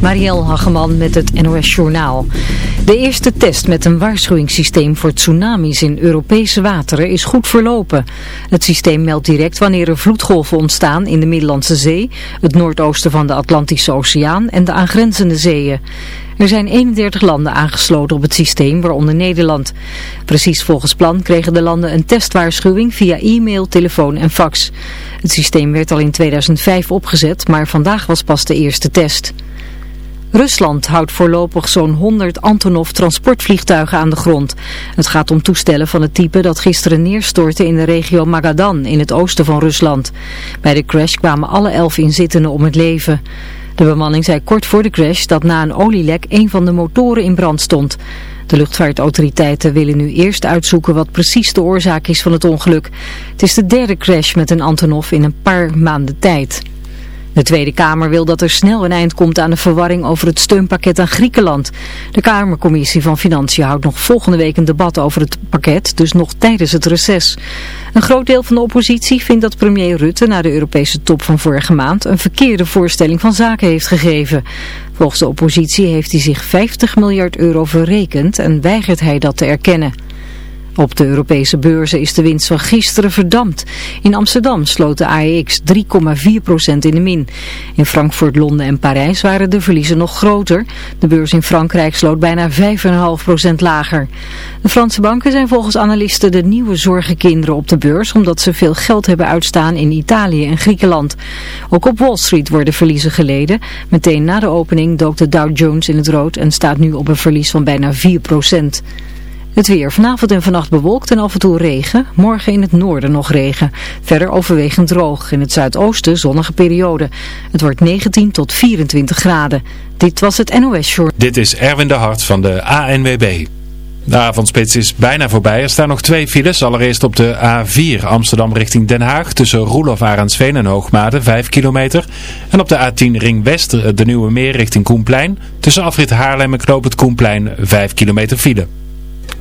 Marielle Hageman met het NOS Journaal. De eerste test met een waarschuwingssysteem voor tsunamis in Europese wateren is goed verlopen. Het systeem meldt direct wanneer er vloedgolven ontstaan in de Middellandse Zee, het noordoosten van de Atlantische Oceaan en de aangrenzende zeeën. Er zijn 31 landen aangesloten op het systeem, waaronder Nederland. Precies volgens plan kregen de landen een testwaarschuwing via e-mail, telefoon en fax. Het systeem werd al in 2005 opgezet, maar vandaag was pas de eerste test. Rusland houdt voorlopig zo'n 100 Antonov transportvliegtuigen aan de grond. Het gaat om toestellen van het type dat gisteren neerstortte in de regio Magadan in het oosten van Rusland. Bij de crash kwamen alle elf inzittenden om het leven. De bemanning zei kort voor de crash dat na een olielek een van de motoren in brand stond. De luchtvaartautoriteiten willen nu eerst uitzoeken wat precies de oorzaak is van het ongeluk. Het is de derde crash met een Antonov in een paar maanden tijd. De Tweede Kamer wil dat er snel een eind komt aan de verwarring over het steunpakket aan Griekenland. De Kamercommissie van Financiën houdt nog volgende week een debat over het pakket, dus nog tijdens het reces. Een groot deel van de oppositie vindt dat premier Rutte na de Europese top van vorige maand een verkeerde voorstelling van zaken heeft gegeven. Volgens de oppositie heeft hij zich 50 miljard euro verrekend en weigert hij dat te erkennen. Op de Europese beurzen is de winst van gisteren verdampt. In Amsterdam sloot de AEX 3,4% in de min. In Frankfurt, Londen en Parijs waren de verliezen nog groter. De beurs in Frankrijk sloot bijna 5,5% lager. De Franse banken zijn volgens analisten de nieuwe zorgenkinderen op de beurs... omdat ze veel geld hebben uitstaan in Italië en Griekenland. Ook op Wall Street worden verliezen geleden. Meteen na de opening dook de Dow Jones in het rood... en staat nu op een verlies van bijna 4%. Het weer vanavond en vannacht bewolkt en af en toe regen. Morgen in het noorden nog regen. Verder overwegend droog. In het zuidoosten zonnige periode. Het wordt 19 tot 24 graden. Dit was het NOS Short. Dit is Erwin de Hart van de ANWB. De avondspits is bijna voorbij. Er staan nog twee files. Allereerst op de A4 Amsterdam richting Den Haag. Tussen Roelof Arendsveen en Hoogmade 5 kilometer. En op de A10 Ring West de Nieuwe Meer richting Koenplein. Tussen afrit Haarlem en Knoop het Koenplein 5 kilometer file.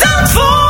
Zandvoort.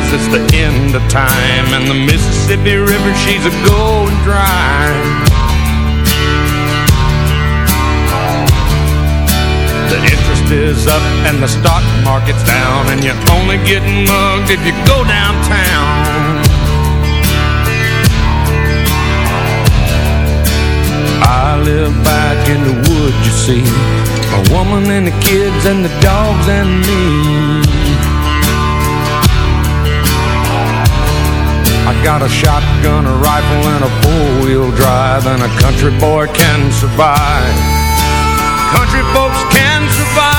Says it's the end of time. And the Mississippi River, she's a going dry. The interest is up and the stock market's down. And you're only getting mugged if you go downtown. I live back in the woods, you see. A woman and the kids and the dogs and me. I got a shotgun, a rifle, and a four-wheel drive, and a country boy can survive. Country folks can survive.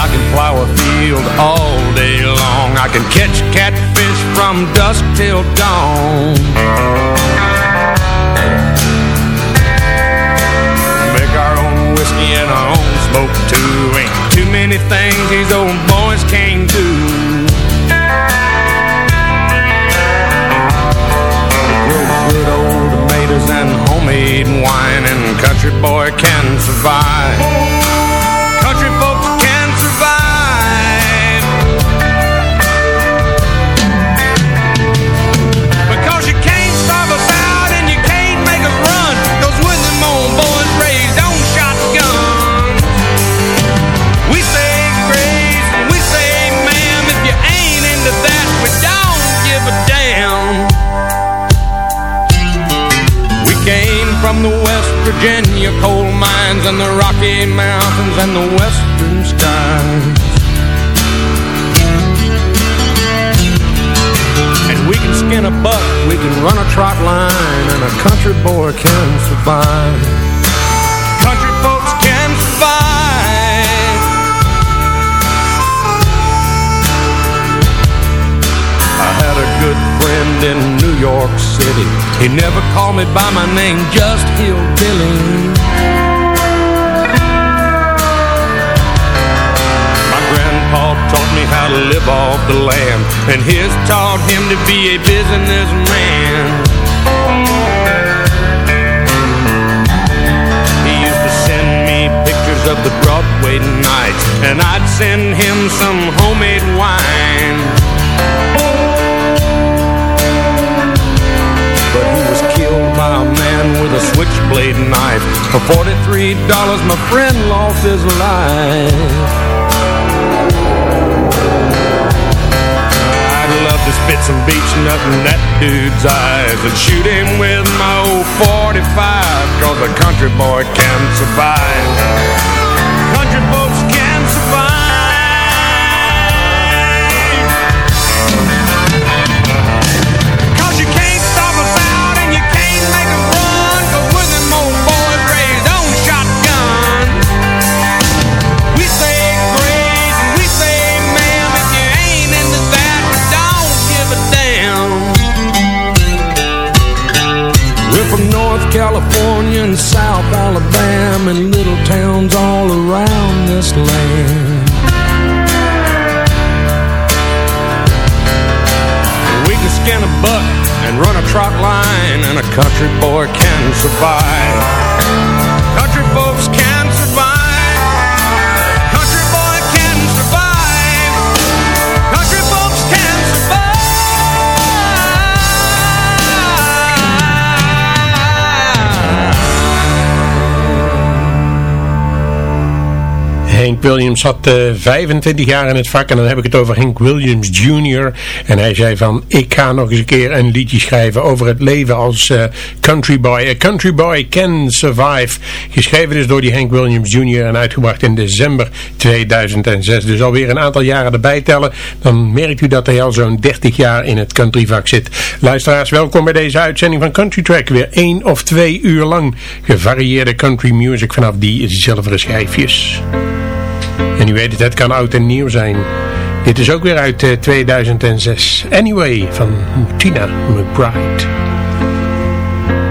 I can plow a field all day long. I can catch catfish from dusk till dawn. By my name, just Hillbilly. My grandpa taught me how to live off the land, and his taught him to be a businessman. He used to send me pictures of the Broadway nights, and I'd send him some homemade wine. With a switchblade knife. For $43, my friend lost his life. I'd love to spit some beach nut in that dude's eyes and shoot him with my old 45 cause a country boy can survive. And South Alabama And little towns all around this land We can skin a buck and run a trot line, and a country boy can survive. Hank Williams had eh, 25 jaar in het vak en dan heb ik het over Hank Williams Jr. En hij zei van, ik ga nog eens een keer een liedje schrijven over het leven als eh, country boy. A country boy can survive. Geschreven dus door die Hank Williams Jr. en uitgebracht in december 2006. Dus alweer een aantal jaren erbij tellen. Dan merkt u dat hij al zo'n 30 jaar in het countryvak zit. Luisteraars, welkom bij deze uitzending van Country Track. Weer één of twee uur lang gevarieerde country music vanaf die zilveren schijfjes. En u weet het, het kan oud en nieuw zijn. Dit is ook weer uit eh, 2006. Anyway, van Tina McBride.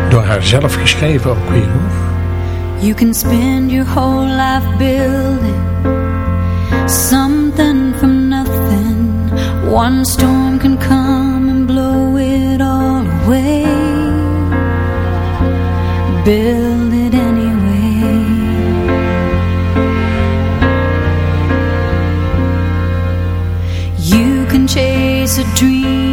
Door haar zelf geschreven ook weer. You can spend your whole life building something from nothing. One storm can come and blow it all away. Build dream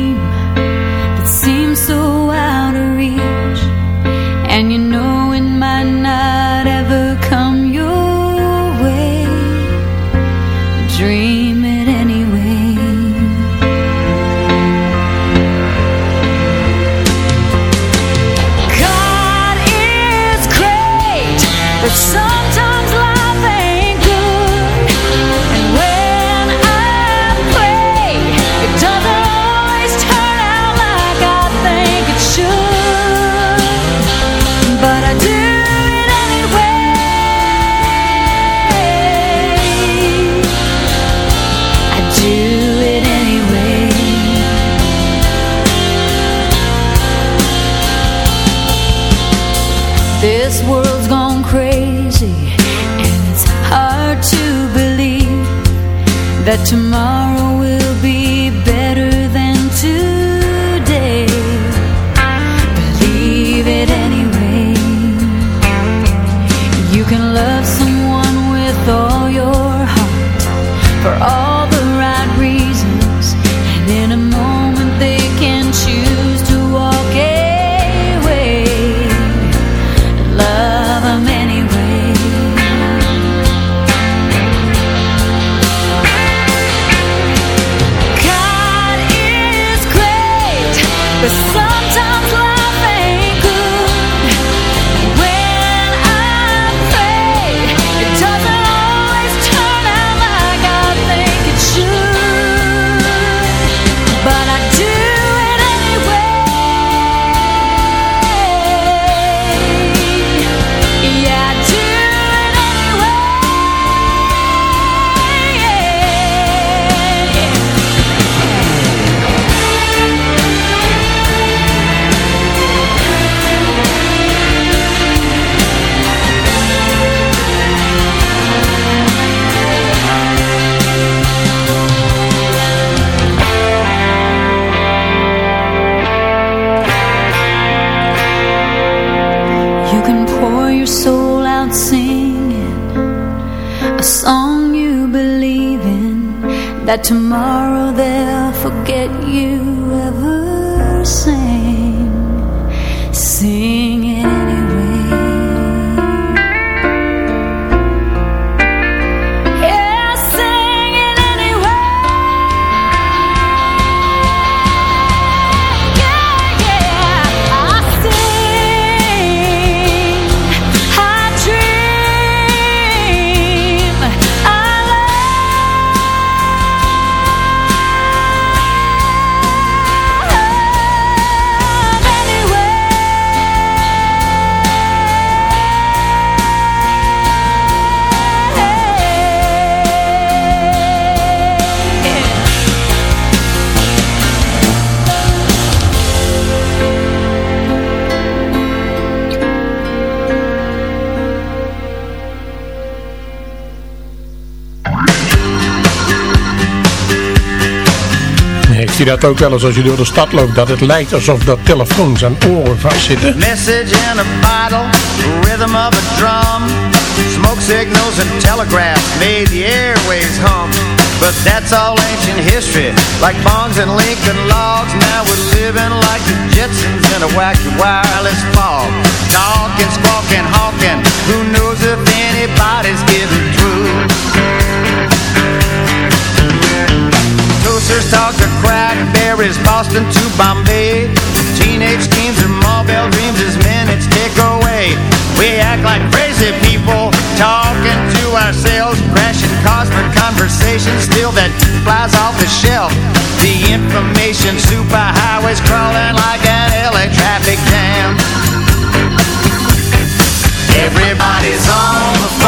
great, but tomorrow Zie dat ook wel eens als je door de stad loopt, dat het lijkt alsof dat telefoons aan oren vastzitten. Message in a bottle, rhythm of a drum. Smoke signals and telegraphs made the airways hum. But that's all ancient history, like bonds and Lincoln logs. Now we're living like the Jetsons in a wacky wireless fog. Talking, squawking, honking, who knows if anybody's getting through. Toasters talk to crackberries, Boston to Bombay. Teenage teens and Marlbell dreams as minutes tick away. We act like crazy people, talking to ourselves, crashing cosmic conversations, still that flies off the shelf. The information superhighways crawling like an LA traffic jam. Everybody's on the phone,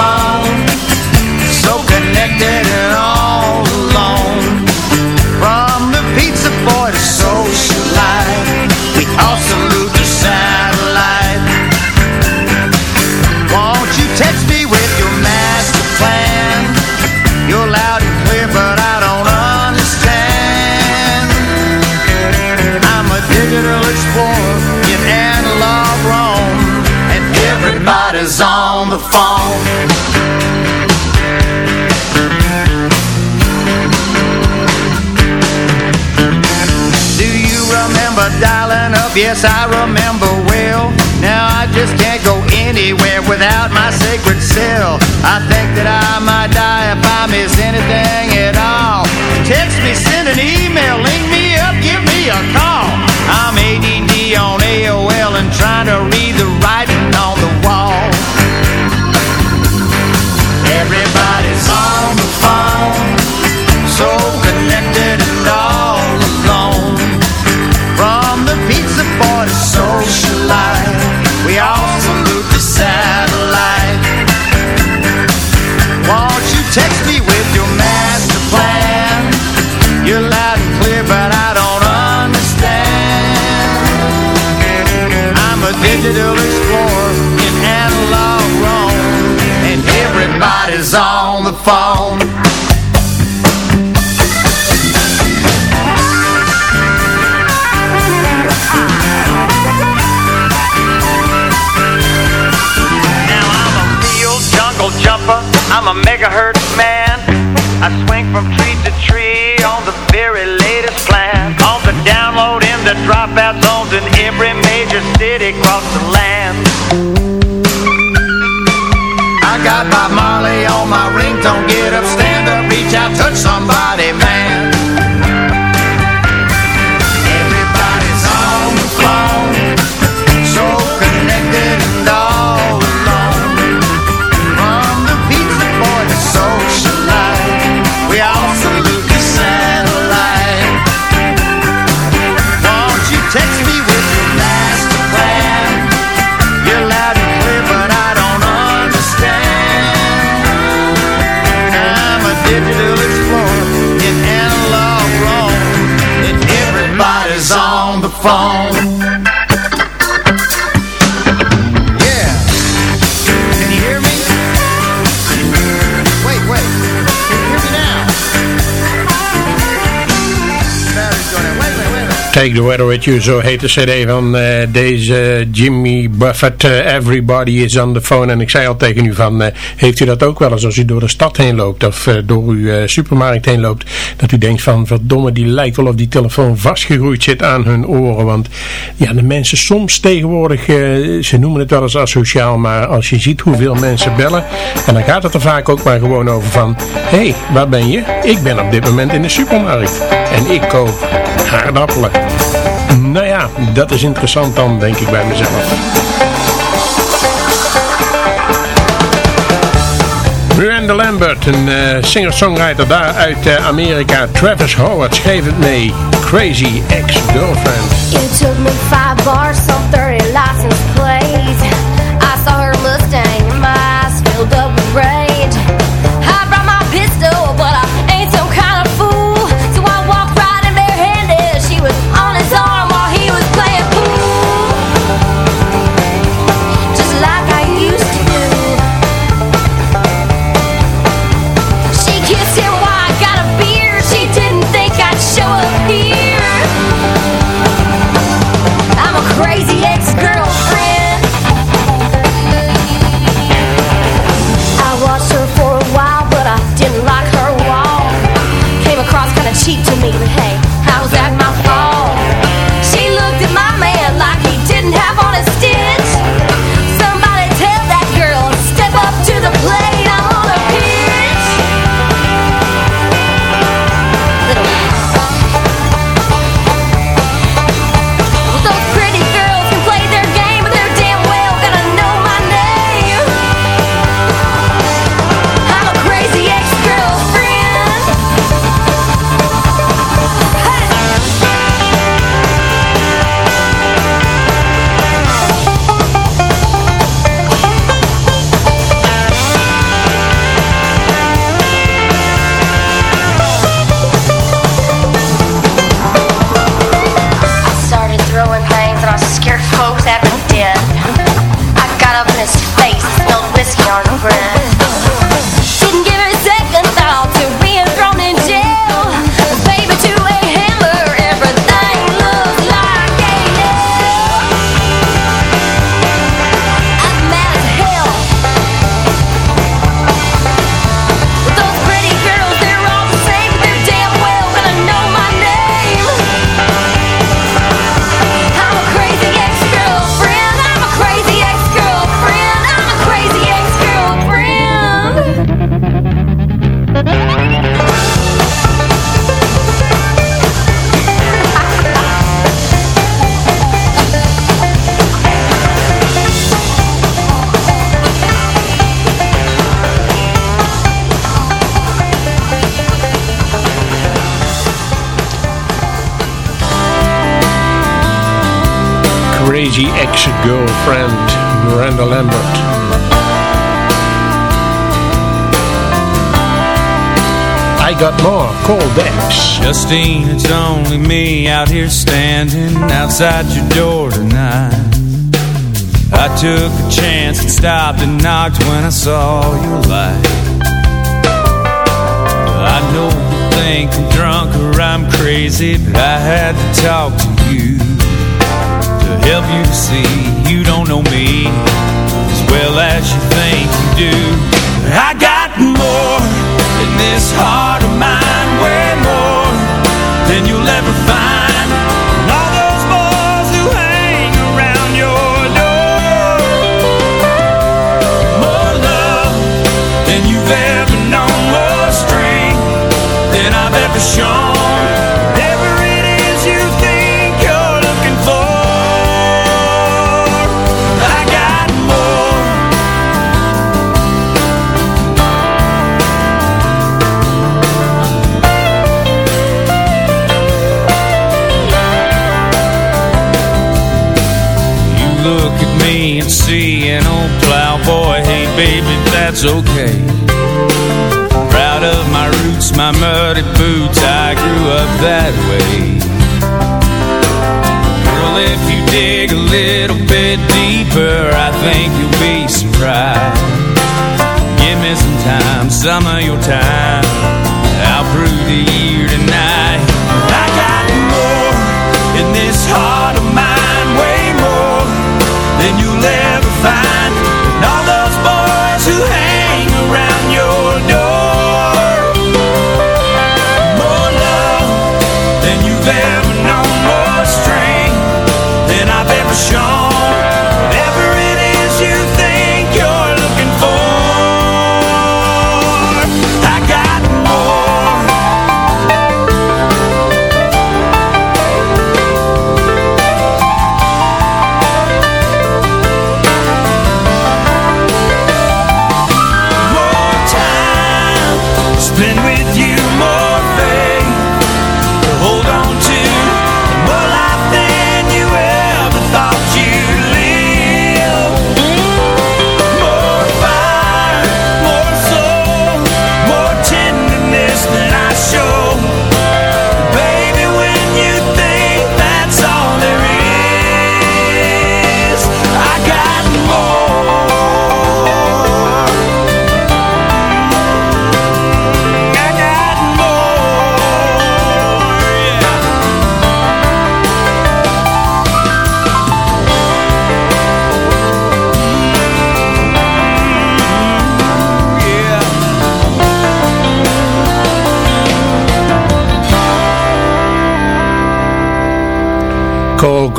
Yes, I remember well. Now I just can't go anywhere without my sacred cell. I think that I might die if I miss anything megahertz man. I swing from tree to tree on the very latest plan. On the download in the dropout zones in every major city across the land. I got my Marley on my ringtone. Get up, stand up, reach out, touch somebody, Take the Weather With You, zo heet de cd van eh, deze Jimmy Buffett. eh, Everybody is on the phone. En ik zei al tegen u van, eh, heeft u dat ook wel eens als u door de stad heen loopt of door uw supermarkt heen loopt, dat u denkt van, verdomme, die lijkt wel of die telefoon vastgegroeid zit aan hun oren. Want ja, de mensen soms tegenwoordig, ze noemen het wel eens asociaal, maar als je ziet hoeveel mensen bellen, en dan gaat het er vaak ook maar gewoon over van, hé, hey, waar ben je? Ik ben op dit moment in de supermarkt en ik koop aardappelen. Nou ja, dat is interessant dan, denk ik bij mezelf. Miranda Lambert, een eh, singer-songwriter daar uit eh, Amerika. Travis Howard schreef het mee. Crazy Ex-Girlfriend. You took me five bars, some 30 license Justine, it's only me out here standing outside your door tonight. I took a chance and stopped and knocked when I saw your light. I know you think I'm drunk or I'm crazy, but I had to talk to you to help you see you don't know me as well as you think you do. I got more got that's okay. Proud of my roots, my muddy boots I grew up that way. Girl, if you dig a little bit deeper I think you'll be surprised. Give me some time, some of your time. I'll prove to you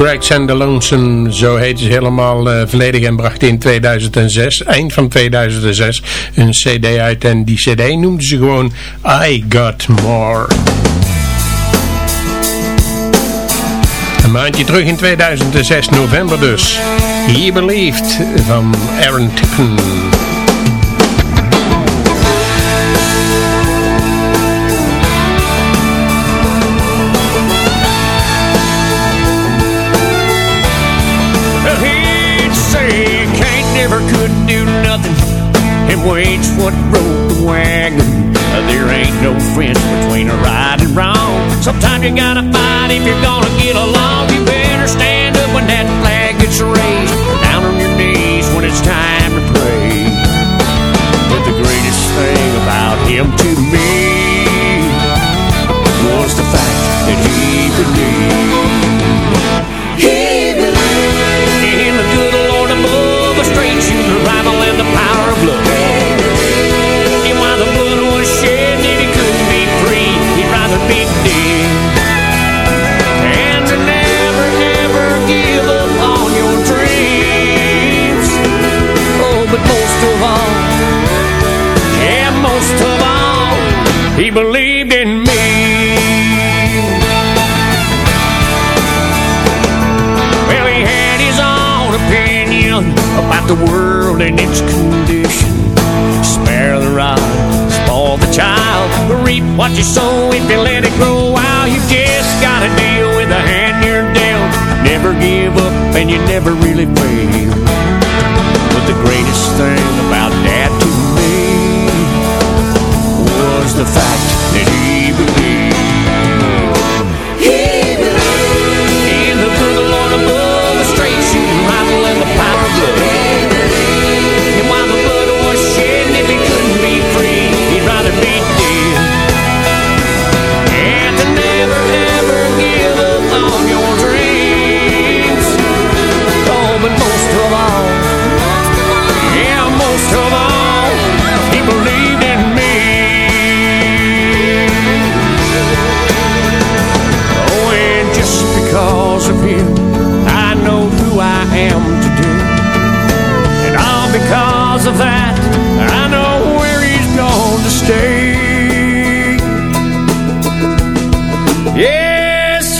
Greg and the zo heet ze helemaal eh, volledig en bracht in 2006, eind van 2006, een cd uit en die cd noemde ze gewoon I Got More. Een maandje terug in 2006, november dus. He Believed van Aaron Tippen. if you're gonna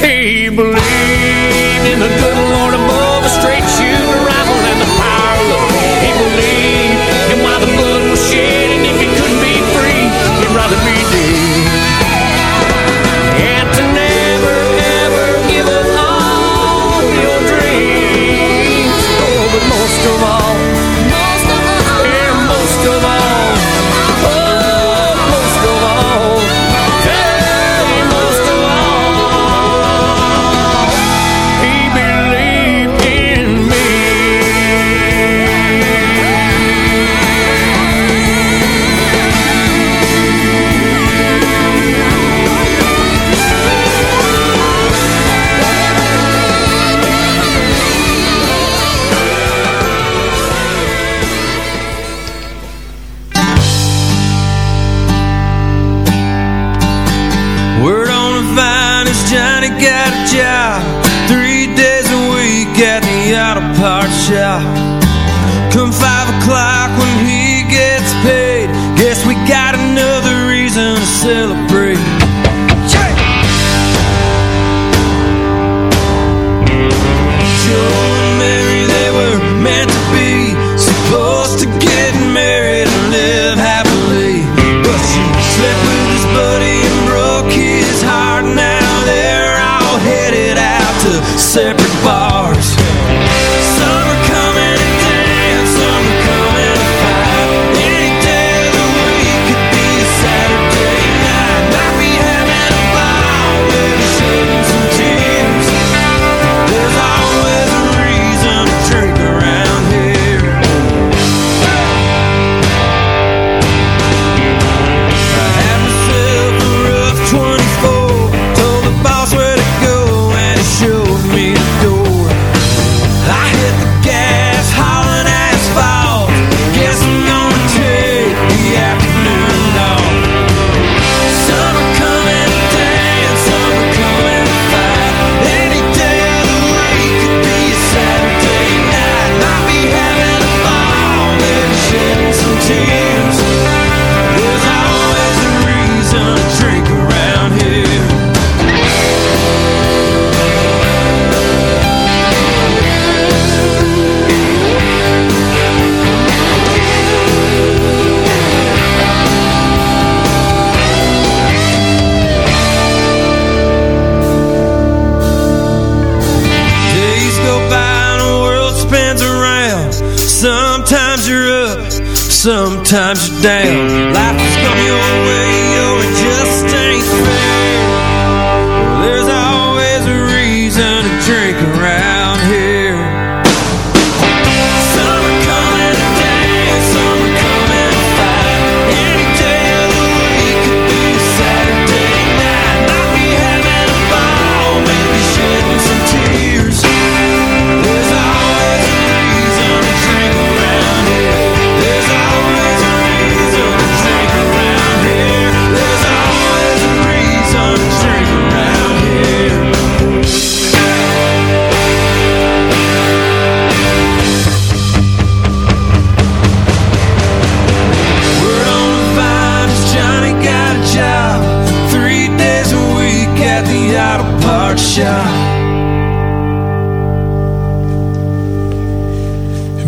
table, in the good Lord above.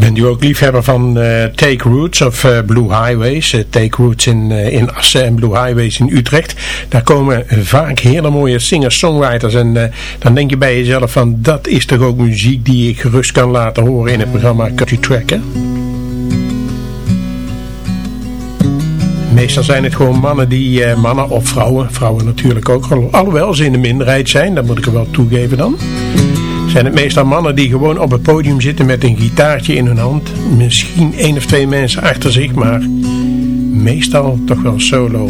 Bent u ook liefhebber van eh, Take Roots of eh, Blue Highways? Eh, Take Roots in, in Assen en Blue Highways in Utrecht. Daar komen vaak hele mooie singer-songwriters. En eh, dan denk je bij jezelf van dat is toch ook muziek die ik gerust kan laten horen in het programma Country Track. Hè? Meestal zijn het gewoon mannen die, eh, mannen of vrouwen, vrouwen natuurlijk ook, al- alhoewel ze in de minderheid zijn, dat moet ik er wel toegeven dan. Zijn het meestal mannen die gewoon op het podium zitten met een gitaartje in hun hand. Misschien één of twee mensen achter zich, maar meestal toch wel solo.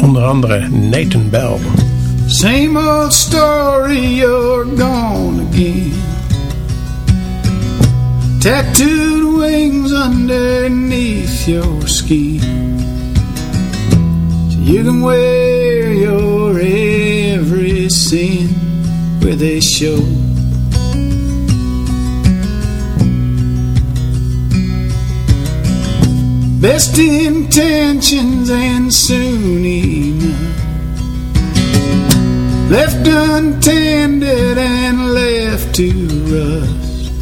Onder andere Nathan Bell. Same old story, you're gone again. Tattooed wings underneath your skin. You can wear your every sin where they show. Best intentions and soon enough Left untended and left to rust.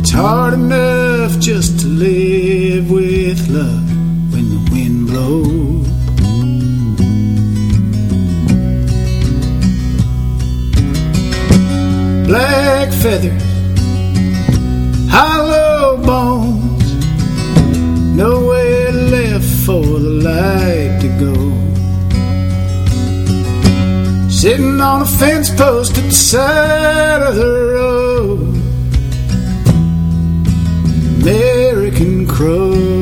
It's hard enough just to live with love Black feathers, hollow bones, nowhere left for the light to go. Sitting on a fence post at the side of the road. American Crow.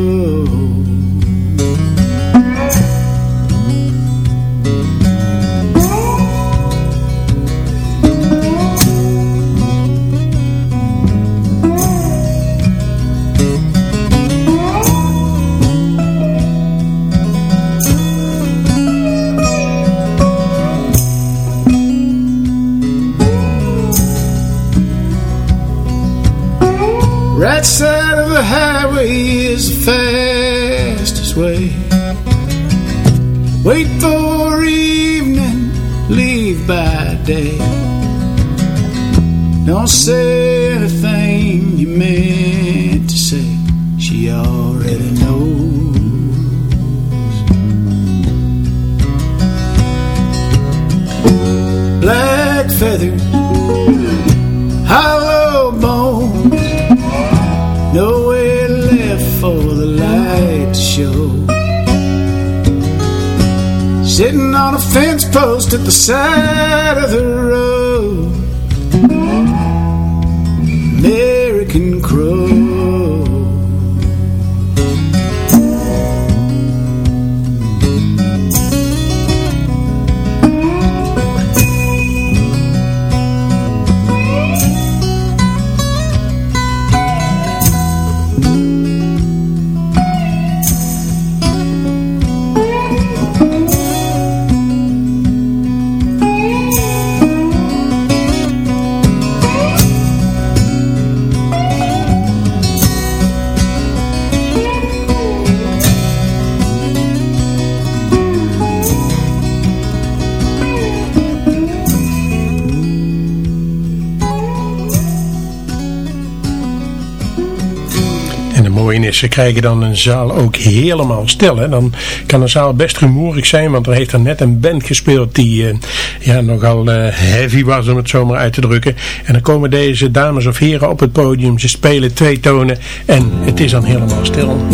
Ze krijgen dan een zaal ook helemaal stil. Hè. Dan kan een zaal best rumoerig zijn, want er heeft er net een band gespeeld die eh, ja, nogal eh, heavy was, om het zo maar uit te drukken. En dan komen deze dames of heren op het podium, ze spelen twee tonen en het is dan helemaal stil.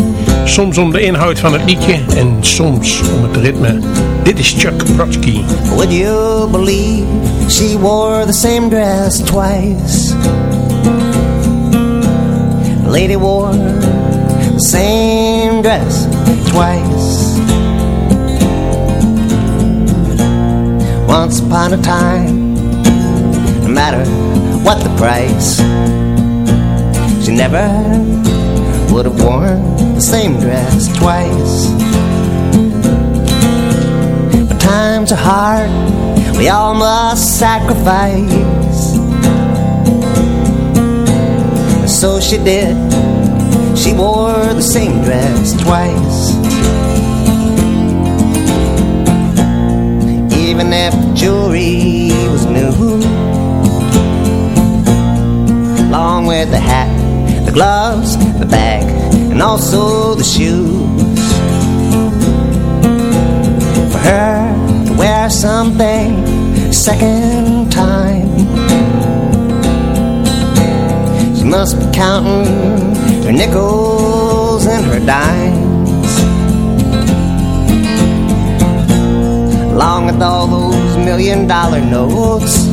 Soms om de inhoud van het liedje en soms om het ritme. Dit is Chuck Brodsky. Would you believe she wore the same dress twice? Lady wore same dress twice. Once upon a time, no matter what the price, she never would have worn the same dress twice. But times are hard, we all must sacrifice. So she did, she wore the same dress twice. Even if the jewelry was new, along with the hat, the gloves, the bag, and also the shoes. For her to wear something second time, she must be counting her nickels and her dimes. Along with all those million dollar notes.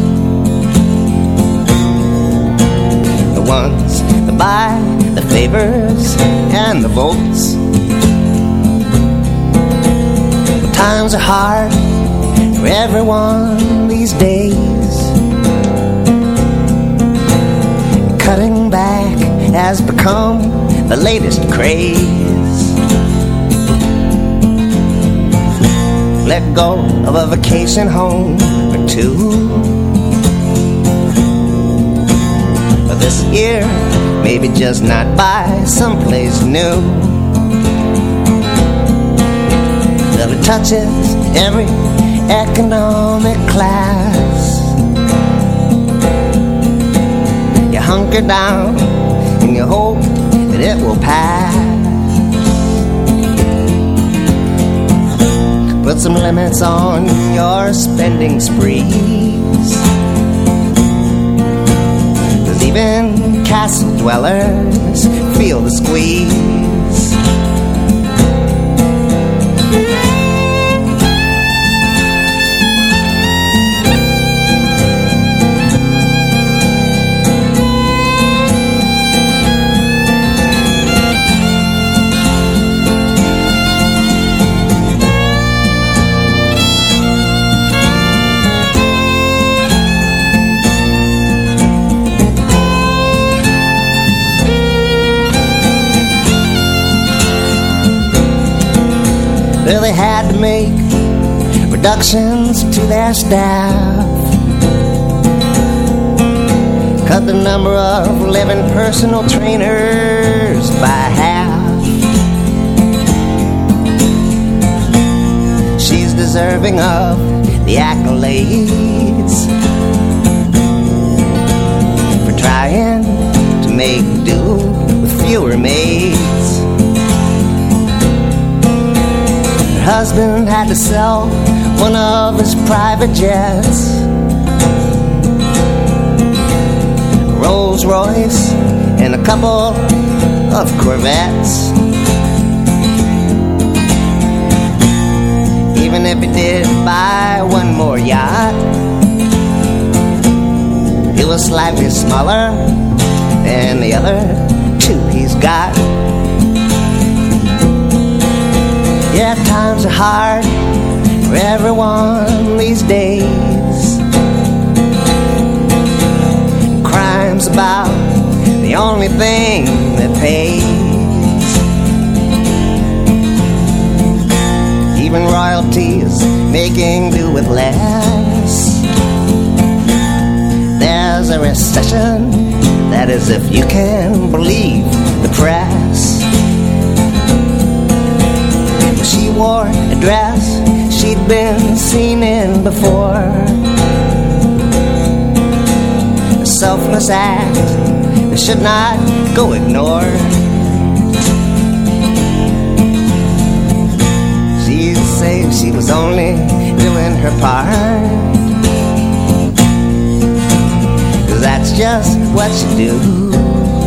The ones that buy the favors and the votes. Times are hard for everyone these days. Has become the latest craze. Let go of a vacation home or two. This year, maybe just not buy someplace new. Well, it touches every economic class. You hunker down and you hope that it will pass. Put some limits on your spending sprees. Cause even castle dwellers feel the squeeze. Make reductions to their staff. cut the number of living personal trainers by half. She's deserving of the accolades for trying to make do with fewer maids. Husband had to sell one of his private jets. Rolls Royce and a couple of Corvettes. Even if he did buy one more yacht, it was slightly smaller than the other two he's got. Yeah, times are hard for everyone these days. Crime's about the only thing that pays. Even royalties making do with less. There's a recession, that is, if you can believe the press. Wore a dress she'd been seen in before. A selfless act that should not go ignored. She said she was only doing her part. Cause that's just what you do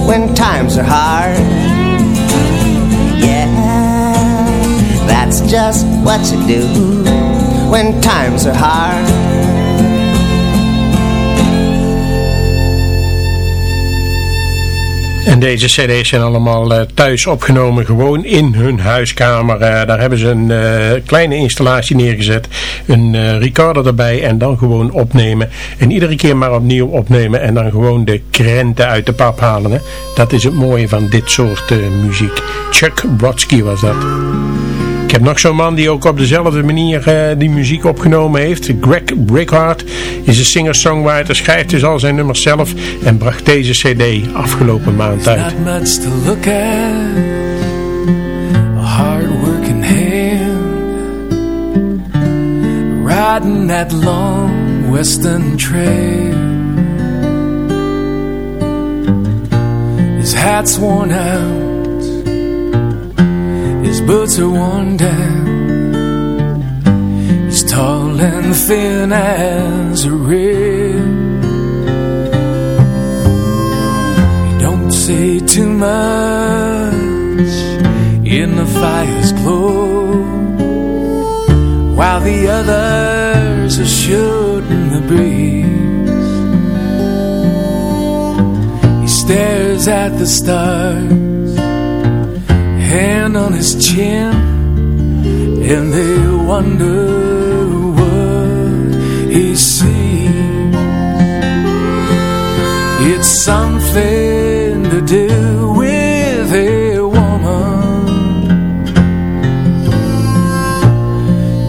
when times are hard. That's just what you do when times are hard. En deze cd's zijn allemaal eh, thuis opgenomen, gewoon in hun huiskamer. Eh, daar hebben ze een eh, kleine installatie neergezet, een recorder erbij en dan gewoon opnemen. En iedere keer maar opnieuw opnemen en dan gewoon de krenten uit de pap halen. Dat is het mooie van dit soort muziek. Chuck Brodsky was dat. Ik heb nog zo'n man die ook op dezelfde manier eh, die muziek opgenomen heeft. Greg Brickhart is een singer-songwriter, schrijft dus al zijn nummers zelf en bracht deze cd afgelopen maand uit. Hand, riding that long western. His hat's worn out, his boots are worn down. He's tall and thin as a rail. Don't say too much in the fire's glow while the others are shooting the breeze. He stares at the stars, on his chin, and they wonder what he sees. It's something to do with a woman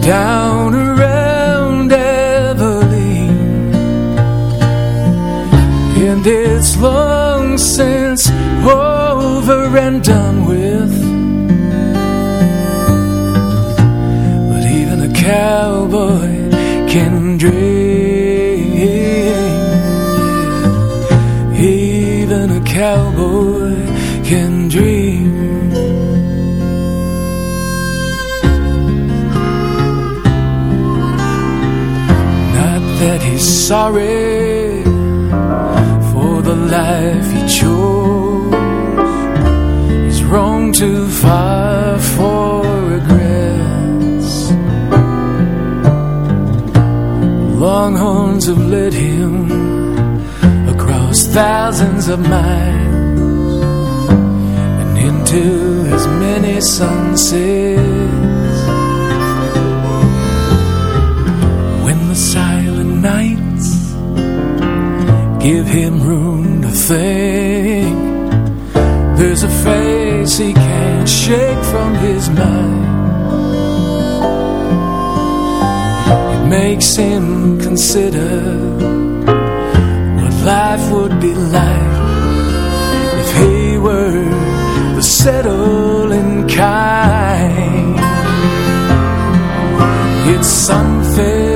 down around Abilene, and it's long since over and done cowboy can dream. Even a cowboy can dream. Not that he's sorry for the life he chose. Longhorns have led him across thousands of miles and into as many sunsets. When the silent nights give him room to think, Him consider what life would be like if he were the settling kind. It's something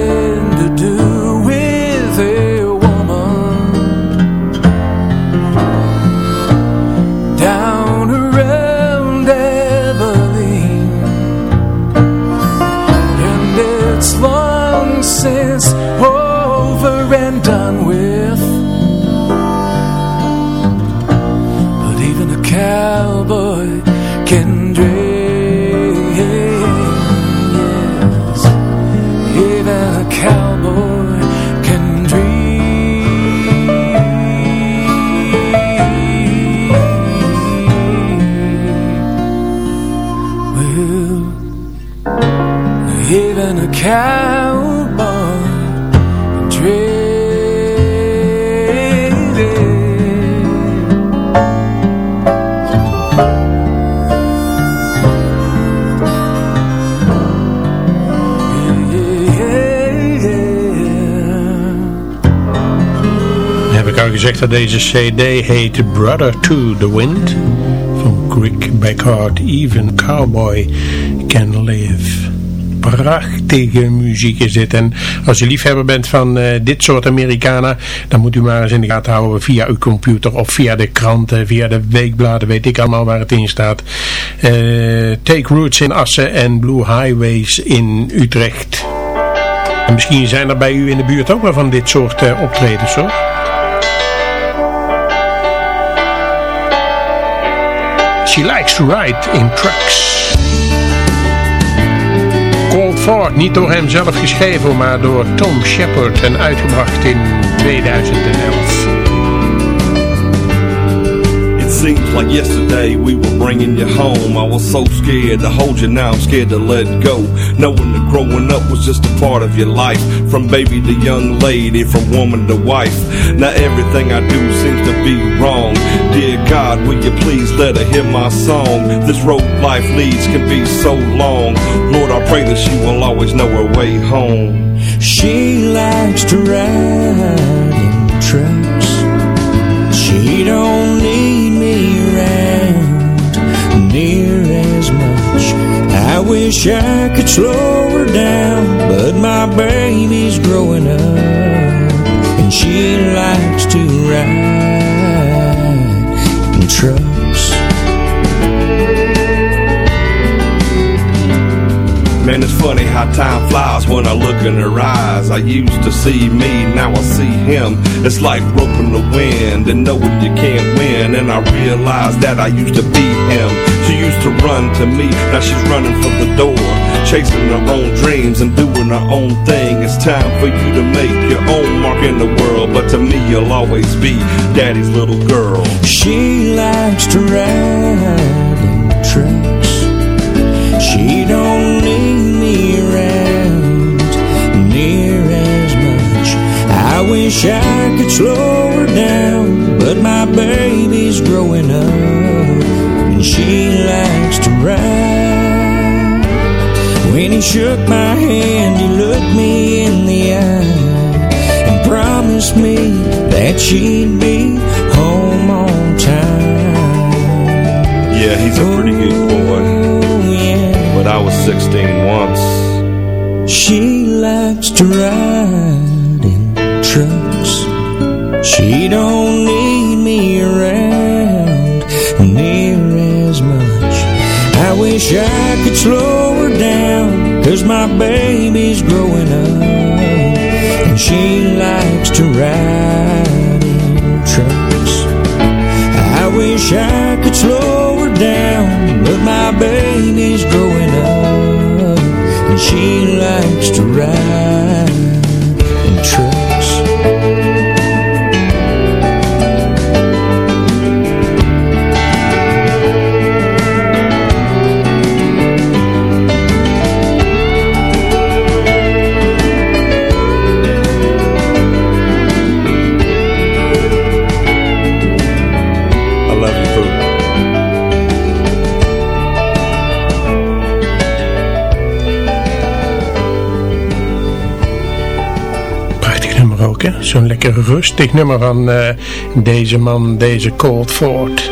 A cowboy. Heb ik al gezegd dat deze cd heet Brother to the Wind van Quick Backhart Even Cowboy Can Live. Prachtige muziek is dit. En als je liefhebber bent van eh, dit soort Amerikanen, dan moet u maar eens in de gaten houden via uw computer of via de kranten, via de weekbladen, weet ik allemaal waar het in staat. Eh, Take Roots in Assen en Blue Highways in Utrecht. En misschien zijn er bij u in de buurt ook wel van dit soort eh, optredens hoor. She likes to ride in trucks. Ford, niet door hem zelf geschreven, maar door Tom Shepard en uitgebracht in 2011. Seems like yesterday we were bringing you home. I was so scared to hold you, now I'm scared to let go. Knowing that growing up was just a part of your life. From baby to young lady, from woman to wife. Now everything I do seems to be wrong. Dear God, will you please let her hear my song? This road life leads can be so long. Lord, I pray that she will always know her way home. She likes to ride in trucks. She don't wish I could slow her down, but my baby's growing up, and she likes to ride in trucks. Man, it's funny how time flies when I look in her eyes. I used to see me, now I see him. It's like roping the wind and knowing you can't win. And I realize that I used to be him. She used to run to me, now she's running for the door. Chasing her own dreams and doing her own thing. It's time for you to make your own mark in the world. But to me, you'll always be daddy's little girl. She likes to ride in trucks. She don't need me around near as much. I wish I could slow her down, but my baby's growing up, shook my hand, he looked me in the eye and promised me that she'd be home on time. Yeah, he's a pretty good oh, boy. But I was 16 once. She likes to ride in trucks. She don't my baby's growing up. And she likes to ride in trucks. I wish I could slow her down, but my baby's growing up, and she likes to ride Zo'n lekker rustig nummer van eh, deze man, deze Cold Ford.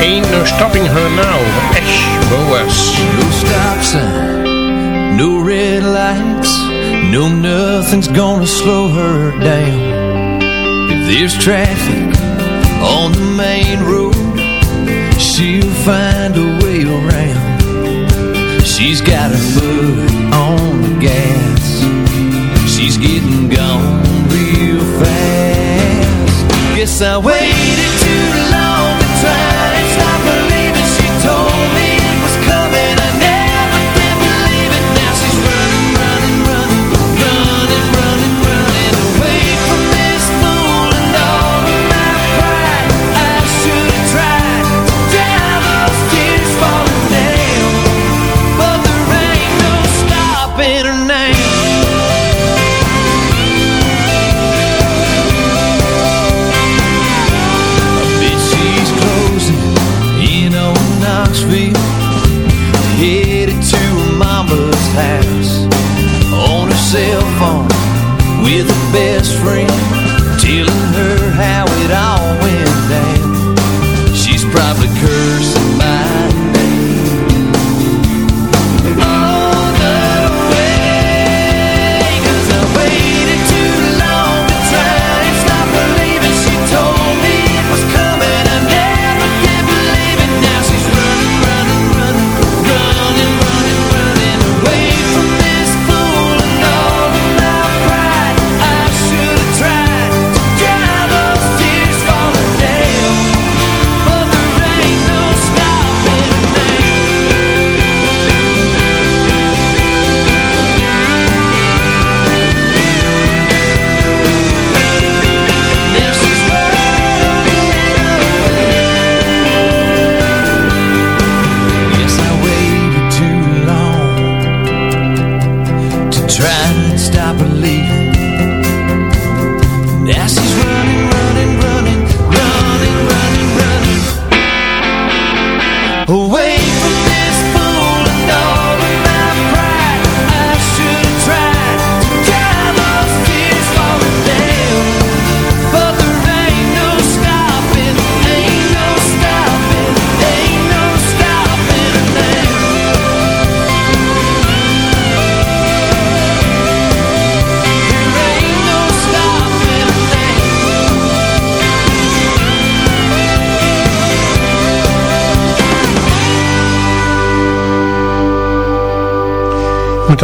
Ain't no stopping her now, Ash Boas. No stop sign, no red lights, no nothing's gonna slow her down. If there's traffic on the main road, she'll find a way around. She's got her foot on the gas, she's getting gone real fast. Guess I waited too long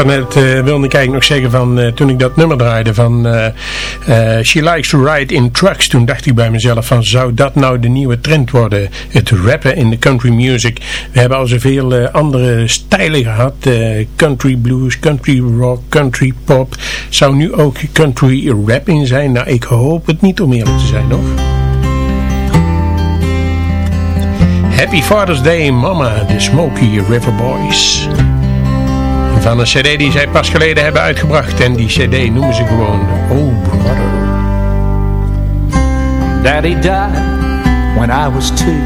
daarnet, eh wilde ik eigenlijk nog zeggen van, eh, toen ik dat nummer draaide van eh, She Likes to Ride in Trucks, toen dacht ik bij mezelf van, zou dat nou de nieuwe trend worden? Het rappen in de country music. We hebben al zoveel andere stijlen gehad, eh, country blues, country rock, country pop. Zou nu ook country rap in zijn? Nou, ik hoop het niet om eerlijk te zijn, nog. Happy Father's Day Mama, de Smoky River Boys. Van een cd die zij pas geleden hebben uitgebracht. En die cd noemen ze gewoon Oh Brother. Daddy died when I was two,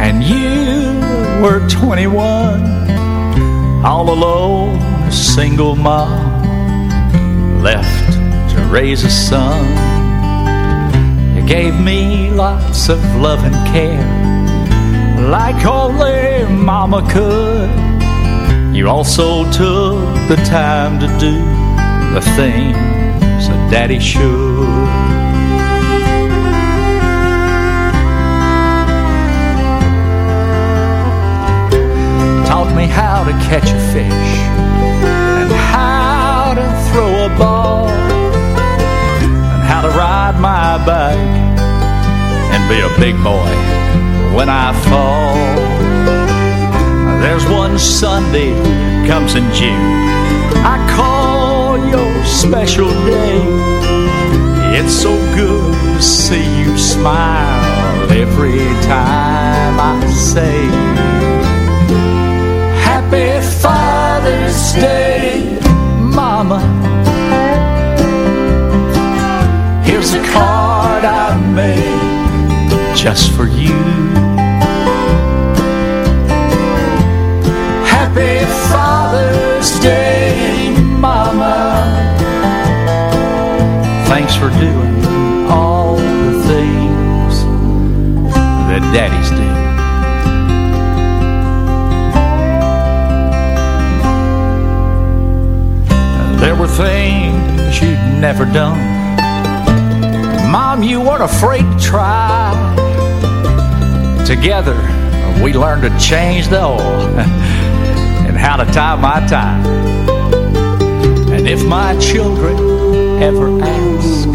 and you were 21. All alone, a single mom, left to raise a son. You gave me lots of love and care, like only mama could. You also took the time to do the things a daddy should. Taught me how to catch a fish and how to throw a ball and how to ride my bike and be a big boy when I fall. There's one Sunday comes in June I call your special day. It's so good to see you smile every time I say Happy Father's Day, Mama. Here's a card I made just for you. Happy Father's Day, Mama. Thanks for doing all the things that Daddy's did. There were things you'd never done. Mom, you weren't afraid to try. Together, we learned to change the oil. and how to tie my tie. And if my children ever ask,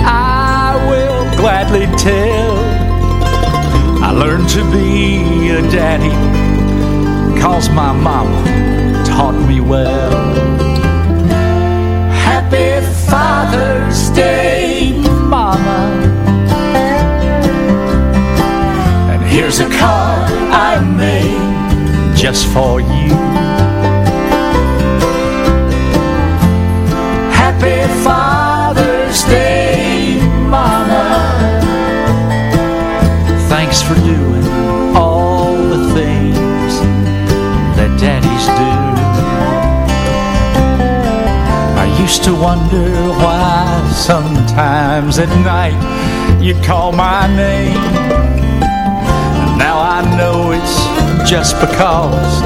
I will gladly tell. I learned to be a daddy cause my mama taught me well. Happy Father's Day, Mama. And here's a card I made just for you. Father's Day, Mama. Thanks for doing all the things that daddies do. I used to wonder why sometimes at night you'd call my name. Now I know it's just because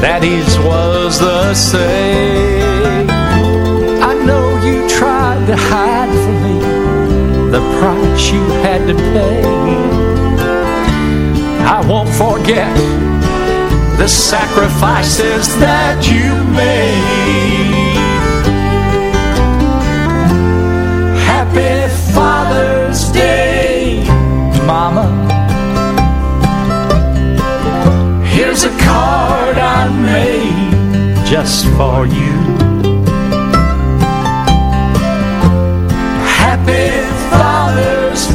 daddy's was the same. I know you tried to hide from me the price you had to pay. I won't forget the sacrifices that you made. Happy Father's Day, Mama. Here's a card I made just for you.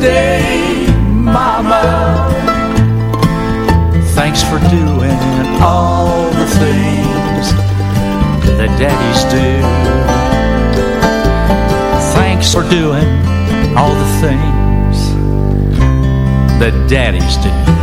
Father's Day, Mama. Thanks for doing all the things that daddies do. Thanks for doing all the things that daddies do.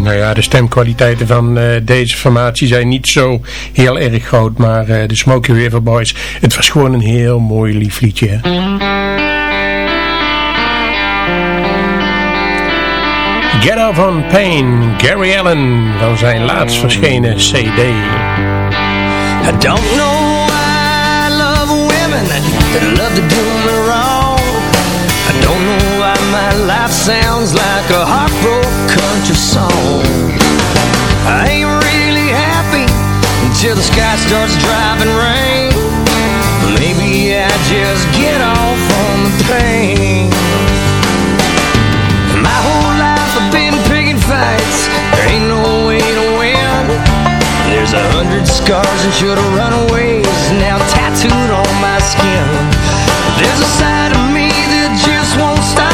Nou ja, de stemkwaliteiten van eh, deze formatie zijn niet zo heel erg groot, maar eh, de Smoky River Boys, het was gewoon een heel mooi lief liedje. Get Off on Pain, Gary Allen, van zijn laatst verschenen CD. I don't know why I love women that love to do me wrong. I don't know why my life sounds like a heartbroken country song. I ain't really happy until the sky starts driving rain. Maybe I just get off on the pain. My whole life I've been picking fights. There ain't no way to win. There's a hundred scars and shoulda runaways now tattooed on my skin. There's a side of me that just won't stop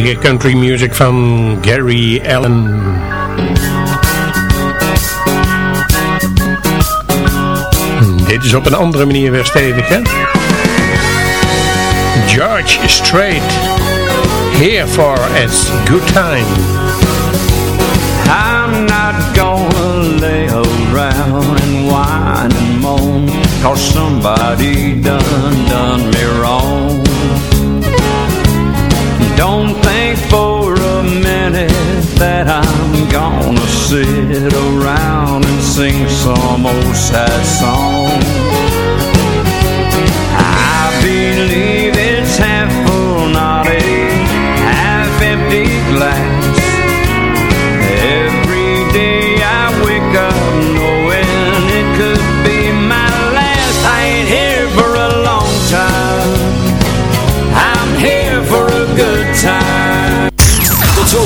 stevige country music van Gary Allan. Hmm, dit is op een andere manier weer stevig, hè? George Strait. Here for its good time. I'm not gonna lay around and whine and moan Cause somebody done done me wrong sit around and sing some old sad song. I believe